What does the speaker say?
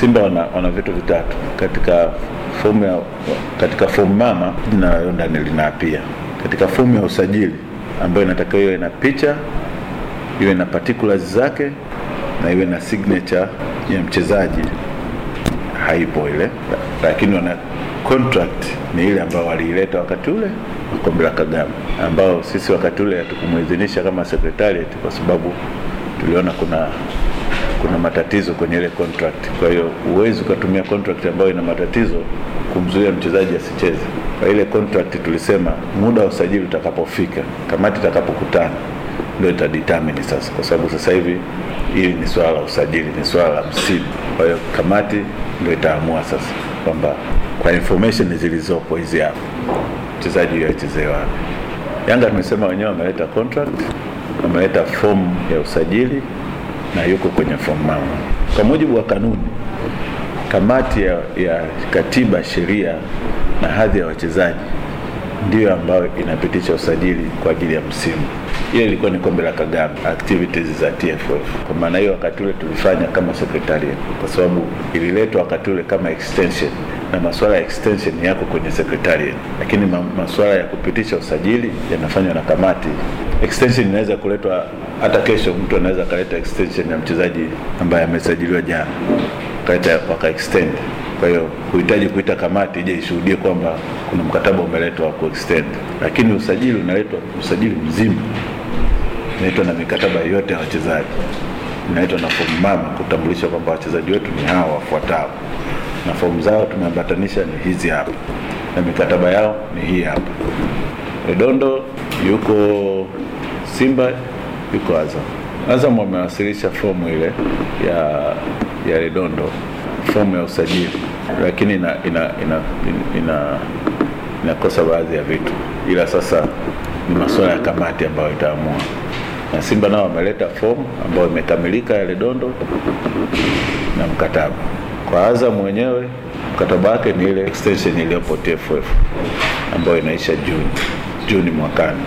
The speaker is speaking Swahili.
Simba wana, wana vitu vitatu katika fomu ya katika fomu mama, la ndani linaapia. Katika fomu ya usajili ambayo inatakiwa iwe na picha, iwe na particulars zake na iwe na signature ya mchezaji, haipo ile, lakini wana contract ni ile ambayo waliileta wakati ule wa kombe la Kagame, ambao sisi wakati ule hatukumuidhinisha kama secretariat kwa sababu tuliona kuna kuna matatizo kwenye ile contract. Kwa hiyo huwezi ukatumia contract ambayo ina matatizo kumzuia mchezaji asicheze. Kwa ile contract tulisema muda wa usajili utakapofika, kamati itakapokutana ndio itadetermine sasa, kwa sababu sasa hivi hili ni swala la usajili, ni swala la msimu. Kwa hiyo kamati ndio itaamua sasa kwamba kwa information zilizopo hizi hapa mchezaji huyo achezee wapi. Yanga tumesema wenyewe wameleta contract, wameleta fomu ya usajili na yuko kwenye mama. Kwa mujibu wa kanuni, kamati ya, ya katiba, sheria na hadhi ya wachezaji ndiyo ambayo inapitisha usajili kwa ajili ya msimu. Ile ilikuwa ni kombe la Kagame, activities za TFF. Kwa maana hiyo, wakati ule tulifanya kama secretariat, kwa sababu ililetwa wakati ule kama extension, na masuala ya extension yako kwenye secretariat, lakini ma, masuala ya kupitisha usajili yanafanywa na kamati. Extension inaweza kuletwa hata kesho, mtu anaweza akaleta extension ya mchezaji ambaye amesajiliwa jana, kaleta waka extend. Kwa hiyo huhitaji kuita kamati ije ishuhudie kwamba kuna mkataba umeletwa wa kuextend, lakini usajili unaletwa, usajili mzima. Unaitwa na mikataba yote ya wachezaji, inaitwa na fomu mama kutambulisha kwamba wachezaji wetu ni hawa wafuatao, na fomu zao tumeambatanisha ni hizi hapa, na mikataba yao ni hii hapa. Redondo yuko Simba, yuko Azam. Azam wamewasilisha fomu ile ya ya Redondo fomu ya usajili lakini ina ina ina ina inakosa baadhi ya vitu, ila sasa ni masuala ya kamati ambayo itaamua. Na Simba nao wameleta fomu ambayo imekamilika ya Redondo na mkataba. Kwa Azam mwenyewe mkataba wake ni ile extension iliyopo TFF ambayo inaisha Juni Juni mwakani.